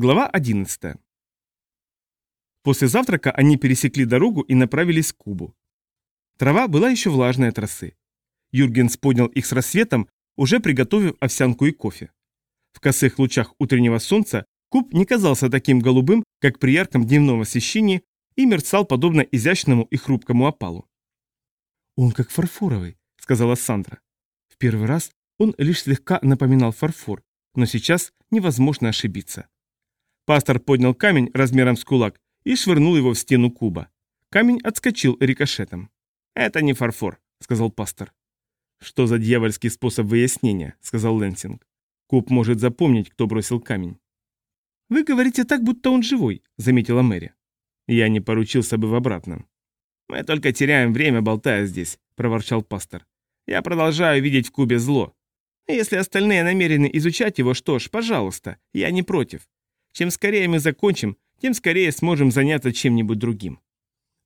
Глава 11. После завтрака они пересекли дорогу и направились к кубу. Трава была еще влажной от росы. Юргенс поднял их с рассветом, уже приготовив овсянку и кофе. В косых лучах утреннего солнца куб не казался таким голубым, как при ярком дневном освещении, и мерцал подобно изящному и хрупкому опалу. «Он как фарфоровый», — сказала Сандра. В первый раз он лишь слегка напоминал фарфор, но сейчас невозможно ошибиться. Пастор поднял камень размером с кулак и швырнул его в стену куба. Камень отскочил рикошетом. «Это не фарфор», — сказал пастор. «Что за дьявольский способ выяснения?» — сказал Лэнсинг. «Куб может запомнить, кто бросил камень». «Вы говорите так, будто он живой», — заметила Мэри. «Я не поручился бы в обратном». «Мы только теряем время, болтая здесь», — проворчал пастор. «Я продолжаю видеть в кубе зло. Если остальные намерены изучать его, что ж, пожалуйста, я не против. Чем скорее мы закончим, тем скорее сможем заняться чем-нибудь другим».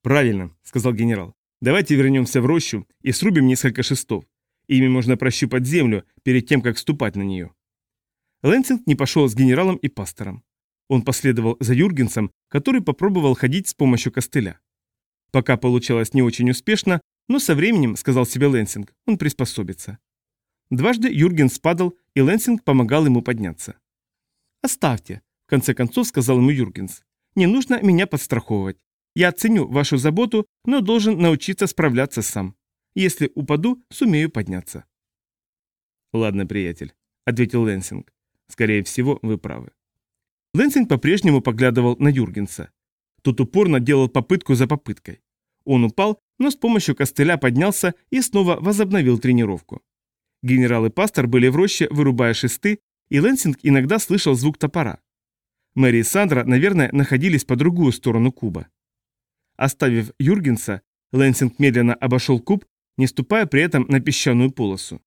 «Правильно», — сказал генерал. «Давайте вернемся в рощу и срубим несколько шестов. Ими можно прощупать землю перед тем, как ступать на нее». Лэнсинг не пошел с генералом и пастором. Он последовал за Юргенсом, который попробовал ходить с помощью костыля. Пока получалось не очень успешно, но со временем, сказал себе Лэнсинг, он приспособится. Дважды Юргенс падал, и Лэнсинг помогал ему подняться. «Оставьте», в конце концов сказал ему Юргенс. «Не нужно меня подстраховывать. Я ценю вашу заботу, но должен научиться справляться сам. Если упаду, сумею подняться». «Ладно, приятель», — ответил Лэнсинг. «Скорее всего, вы правы». Лэнсинг по-прежнему поглядывал на Юргенса. Тот упорно делал попытку за попыткой. Он упал, но с помощью костыля поднялся и снова возобновил тренировку. Генерал и пастор были в роще, вырубая шесты, и Лэнсинг иногда слышал звук топора. Мэри и Сандра, наверное, находились по другую сторону куба. Оставив Юргенса, Лэнсинг медленно обошел куб, не ступая при этом на песчаную полосу.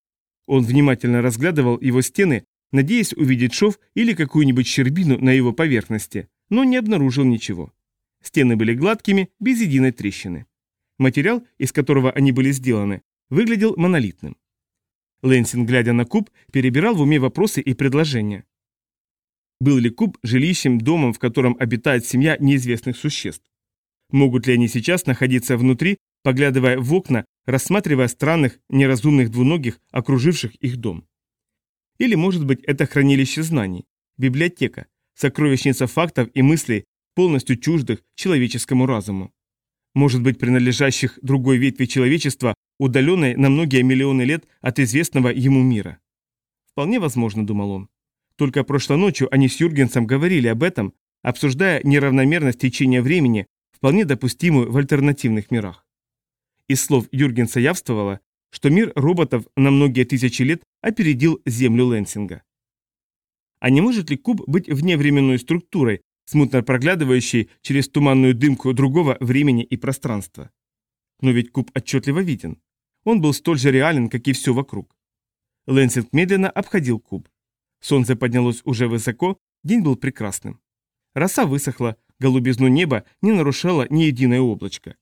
Он внимательно разглядывал его стены, надеясь увидеть шов или какую-нибудь щербину на его поверхности, но не обнаружил ничего. Стены были гладкими, без единой трещины. Материал, из которого они были сделаны, выглядел монолитным. Лэнсинг, глядя на куб, перебирал в уме вопросы и предложения. Был ли куб жилищем, домом, в котором обитает семья неизвестных существ? Могут ли они сейчас находиться внутри, поглядывая в окна, рассматривая странных, неразумных двуногих, окруживших их дом? Или, может быть, это хранилище знаний, библиотека, сокровищница фактов и мыслей, полностью чуждых человеческому разуму? Может быть, принадлежащих другой ветви человечества, удаленной на многие миллионы лет от известного ему мира? Вполне возможно, думал он. Только прошлой ночью они с Юргенсом говорили об этом, обсуждая неравномерность течения времени, вполне допустимую в альтернативных мирах. Из слов Юргенса явствовало, что мир роботов на многие тысячи лет опередил Землю Лэнсинга. А не может ли куб быть вневременной структурой, смутно проглядывающей через туманную дымку другого времени и пространства? Но ведь куб отчетливо виден. Он был столь же реален, как и все вокруг. Лэнсинг медленно обходил куб. Солнце поднялось уже высоко, день был прекрасным. Роса высохла, голубизну неба не нарушало ни единое облачко.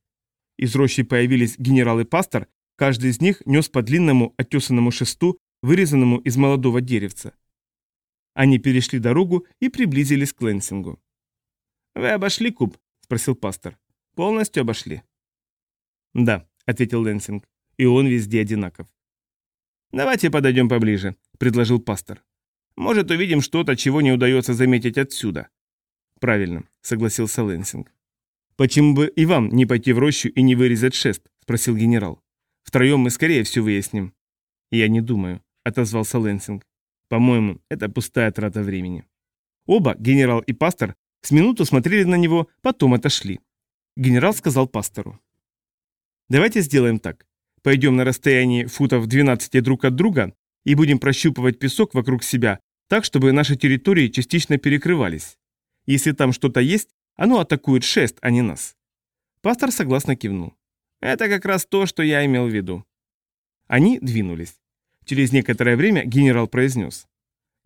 Из рощи появились генерал и пастор, каждый из них нес по длинному оттесанному шесту, вырезанному из молодого деревца. Они перешли дорогу и приблизились к Лэнсингу. «Вы обошли куб?» – спросил пастор. «Полностью обошли?» «Да», – ответил Лэнсинг, – «и он везде одинаков». «Давайте подойдем поближе», – предложил пастор. Может, увидим что-то, чего не удается заметить отсюда. Правильно, согласился Лэнсинг. Почему бы и вам не пойти в рощу и не вырезать шест? Спросил генерал. Втроем мы скорее все выясним. Я не думаю, отозвался Лэнсинг. По-моему, это пустая трата времени. Оба, генерал и пастор, с минуту смотрели на него, потом отошли. Генерал сказал пастору. Давайте сделаем так. Пойдем на расстоянии футов 12 друг от друга и будем прощупывать песок вокруг себя так, чтобы наши территории частично перекрывались. Если там что-то есть, оно атакует шест, а не нас. Пастор согласно кивнул. Это как раз то, что я имел в виду. Они двинулись. Через некоторое время генерал произнес.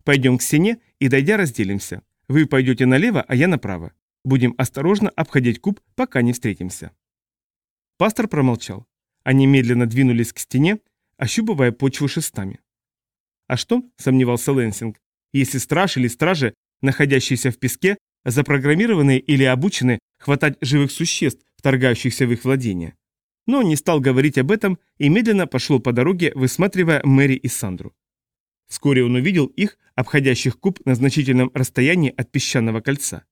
Пойдем к стене и, дойдя, разделимся. Вы пойдете налево, а я направо. Будем осторожно обходить куб, пока не встретимся. Пастор промолчал. Они медленно двинулись к стене, ощупывая почву шестами. «А что?» – сомневался Лэнсинг. «Если страж или стражи находящиеся в песке, запрограммированы или обучены хватать живых существ, вторгающихся в их владение. Но он не стал говорить об этом и медленно пошел по дороге, высматривая Мэри и Сандру. Вскоре он увидел их, обходящих куб на значительном расстоянии от песчаного кольца.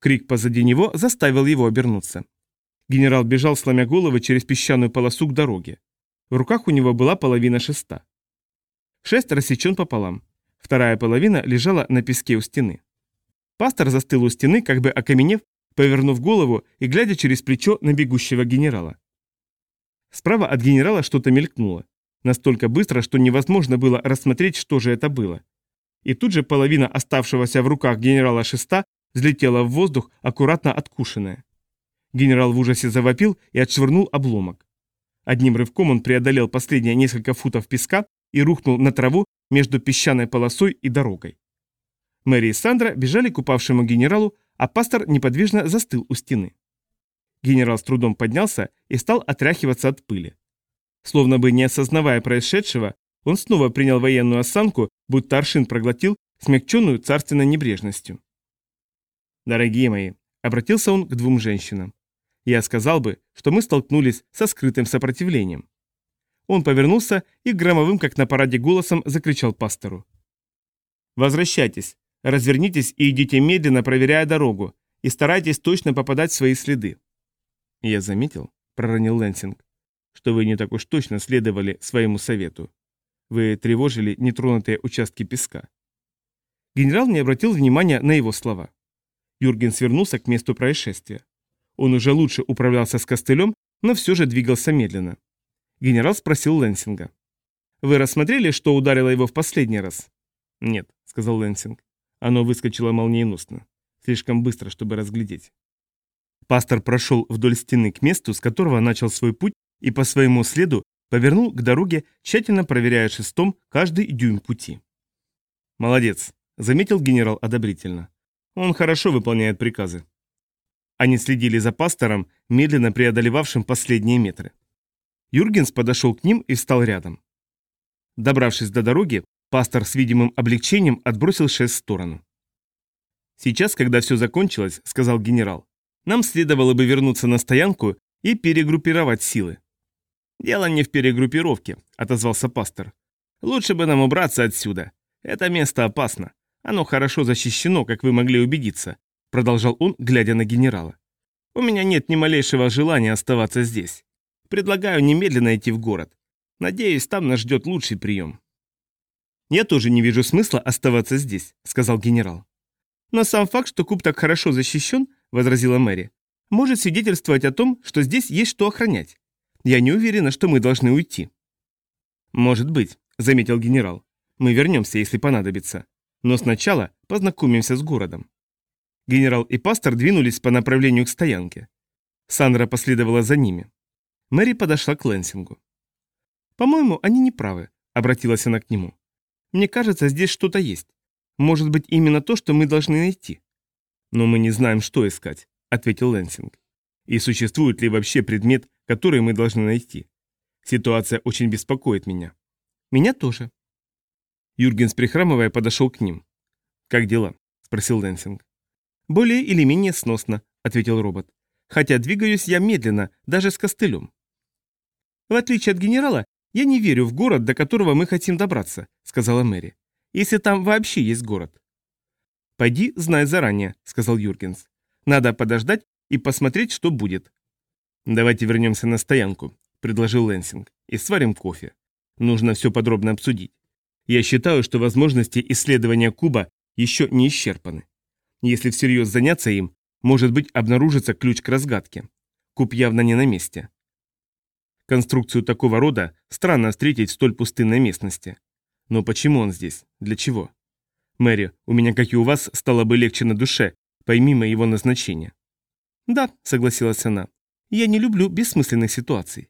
Крик позади него заставил его обернуться. Генерал бежал, сломя головы через песчаную полосу к дороге. В руках у него была половина шеста. Шест рассечен пополам. Вторая половина лежала на песке у стены. Пастор застыл у стены, как бы окаменев, повернув голову и глядя через плечо на бегущего генерала. Справа от генерала что-то мелькнуло. Настолько быстро, что невозможно было рассмотреть, что же это было. И тут же половина оставшегося в руках генерала шеста взлетела в воздух, аккуратно откушенная. Генерал в ужасе завопил и отшвырнул обломок. Одним рывком он преодолел последние несколько футов песка и рухнул на траву между песчаной полосой и дорогой. Мэри и Сандра бежали к упавшему генералу, а пастор неподвижно застыл у стены. Генерал с трудом поднялся и стал отряхиваться от пыли. Словно бы не осознавая происшедшего, он снова принял военную осанку, будто аршин проглотил, смягченную царственной небрежностью. «Дорогие мои», — обратился он к двум женщинам, — «я сказал бы, что мы столкнулись со скрытым сопротивлением». Он повернулся и громовым, как на параде голосом, закричал пастору. «Возвращайтесь, развернитесь и идите медленно, проверяя дорогу, и старайтесь точно попадать в свои следы». «Я заметил», — проронил Лэнсинг, что вы не так уж точно следовали своему совету. Вы тревожили нетронутые участки песка. Генерал не обратил внимания на его слова. Юрген свернулся к месту происшествия. Он уже лучше управлялся с костылем, но все же двигался медленно. Генерал спросил Лэнсинга. «Вы рассмотрели, что ударило его в последний раз?» «Нет», — сказал Лэнсинг. Оно выскочило молниеносно. Слишком быстро, чтобы разглядеть. Пастор прошел вдоль стены к месту, с которого начал свой путь, и по своему следу повернул к дороге, тщательно проверяя шестом каждый дюйм пути. «Молодец», — заметил генерал одобрительно. «Он хорошо выполняет приказы». Они следили за пастором, медленно преодолевавшим последние метры. Юргенс подошел к ним и встал рядом. Добравшись до дороги, пастор с видимым облегчением отбросил шест в сторону. «Сейчас, когда все закончилось», — сказал генерал, — «нам следовало бы вернуться на стоянку и перегруппировать силы. «Дело не в перегруппировке», — отозвался пастор. «Лучше бы нам убраться отсюда. Это место опасно. Оно хорошо защищено, как вы могли убедиться», — продолжал он, глядя на генерала. «У меня нет ни малейшего желания оставаться здесь. Предлагаю немедленно идти в город. Надеюсь, там нас ждет лучший прием». «Я тоже не вижу смысла оставаться здесь», — сказал генерал. «Но сам факт, что куб так хорошо защищен», — возразила Мэри, — «может свидетельствовать о том, что здесь есть что охранять. Я не уверена, что мы должны уйти». «Может быть», — заметил генерал. «Мы вернемся, если понадобится. Но сначала познакомимся с городом». Генерал и пастор двинулись по направлению к стоянке. Сандра последовала за ними. Мэри подошла к Лэнсингу. «По-моему, они не правы», — обратилась она к нему. «Мне кажется, здесь что-то есть. Может быть, именно то, что мы должны найти». «Но мы не знаем, что искать», — ответил Лэнсинг. «И существует ли вообще предмет, который мы должны найти. Ситуация очень беспокоит меня. Меня тоже. Юргенс, прихрамывая, подошел к ним. «Как дела?» – спросил Лэнсинг. «Более или менее сносно», – ответил робот. «Хотя двигаюсь я медленно, даже с костылем». «В отличие от генерала, я не верю в город, до которого мы хотим добраться», – сказала Мэри. «Если там вообще есть город». «Пойди, знай заранее», – сказал Юргенс. «Надо подождать и посмотреть, что будет. «Давайте вернемся на стоянку», — предложил Лэнсинг, — «и сварим кофе. Нужно все подробно обсудить. Я считаю, что возможности исследования куба еще не исчерпаны. Если всерьез заняться им, может быть, обнаружится ключ к разгадке. Куб явно не на месте. Конструкцию такого рода странно встретить в столь пустынной местности. Но почему он здесь? Для чего? Мэри, у меня, как и у вас, стало бы легче на душе, пойми моего назначения. Да, согласилась она, я не люблю бессмысленных ситуаций.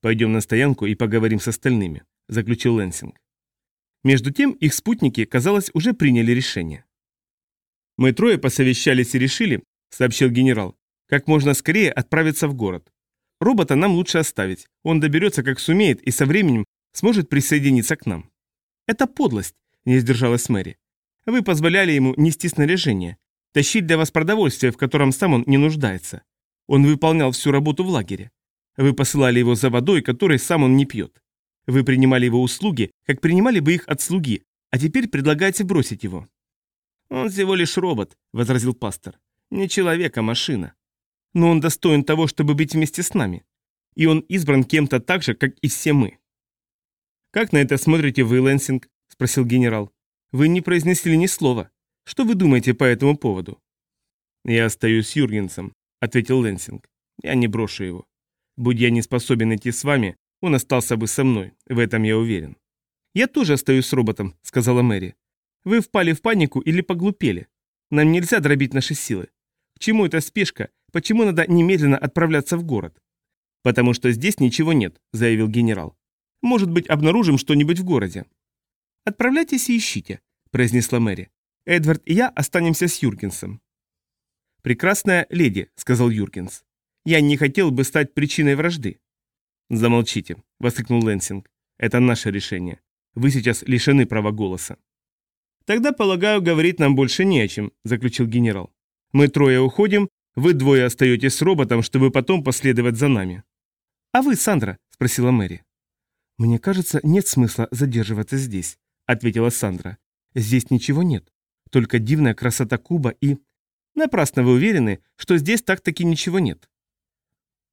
Пойдем на стоянку и поговорим с остальными, заключил Лэнсинг. Между тем их спутники, казалось, уже приняли решение. Мы трое посовещались и решили, сообщил генерал, как можно скорее отправиться в город. Робота нам лучше оставить, он доберется как сумеет и со временем сможет присоединиться к нам. Это подлость, не сдержалась Мэри. Вы позволяли ему нести снаряжение, тащить для вас продовольствие, в котором сам он не нуждается. Он выполнял всю работу в лагере. Вы посылали его за водой, которой сам он не пьет. Вы принимали его услуги, как принимали бы их от слуги, а теперь предлагаете бросить его». «Он всего лишь робот», — возразил пастор. «Не человек, а машина. Но он достоин того, чтобы быть вместе с нами. И он избран кем-то так же, как и все мы». «Как на это смотрите вы, Лэнсинг?» — спросил генерал. «Вы не произнесли ни слова. Что вы думаете по этому поводу?» «Я остаюсь с Юргенсом», — ответил Лэнсинг. «Я не брошу его. Будь я не способен идти с вами, он остался бы со мной, в этом я уверен». «Я тоже остаюсь с роботом», — сказала Мэри. «Вы впали в панику или поглупели? Нам нельзя дробить наши силы. К чему эта спешка? Почему надо немедленно отправляться в город?» «Потому что здесь ничего нет», — заявил генерал. «Может быть, обнаружим что-нибудь в городе». «Отправляйтесь и ищите», — произнесла Мэри. Эдвард и я останемся с Юргенсом». «Прекрасная леди», — сказал Юргенс. «Я не хотел бы стать причиной вражды». «Замолчите», — воскликнул Лэнсинг. «Это наше решение. Вы сейчас лишены права голоса». «Тогда, полагаю, говорить нам больше не о чем», — заключил генерал. «Мы трое уходим, вы двое остаетесь с роботом, чтобы потом последовать за нами». «А вы, Сандра?» — спросила Мэри. «Мне кажется, нет смысла задерживаться здесь», — ответила Сандра. «Здесь ничего нет только дивная красота куба и... Напрасно вы уверены, что здесь так-таки ничего нет.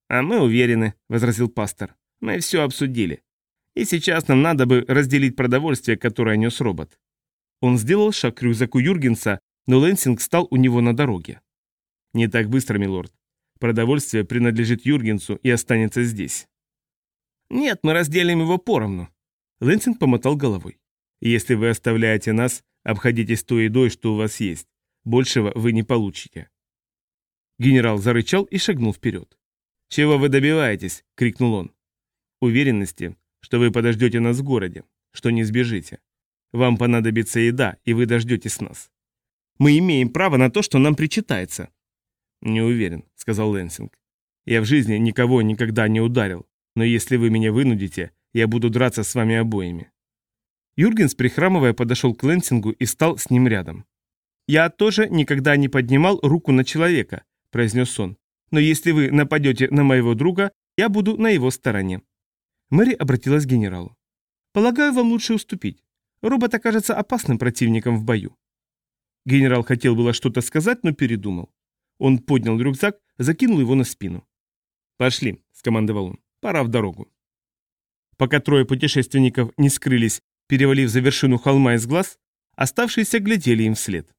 А мы уверены, возразил пастор. Мы все обсудили. И сейчас нам надо бы разделить продовольствие, которое нес робот. Он сделал шаг к рюкзаку Юргенса, но Лэнсинг стал у него на дороге. Не так быстро, милорд. Продовольствие принадлежит Юргенсу и останется здесь. Нет, мы разделим его поровну. Лэнсинг помотал головой. Если вы оставляете нас, Обходитесь той едой, что у вас есть. Большего вы не получите. Генерал зарычал и шагнул вперед. «Чего вы добиваетесь?» — крикнул он. «Уверенности, что вы подождете нас в городе, что не сбежите. Вам понадобится еда, и вы дождетесь нас. Мы имеем право на то, что нам причитается». «Не уверен», — сказал Лэнсинг. «Я в жизни никого никогда не ударил, но если вы меня вынудите, я буду драться с вами обоими. Юргенс, прихрамывая, подошел к Лэнсингу и стал с ним рядом. «Я тоже никогда не поднимал руку на человека», – произнес он. «Но если вы нападете на моего друга, я буду на его стороне». Мэри обратилась к генералу. «Полагаю, вам лучше уступить. Робот окажется опасным противником в бою». Генерал хотел было что-то сказать, но передумал. Он поднял рюкзак, закинул его на спину. «Пошли», – скомандовал он, – «пора в дорогу». Пока трое путешественников не скрылись перевалив за вершину холма из глаз, оставшиеся глядели им вслед.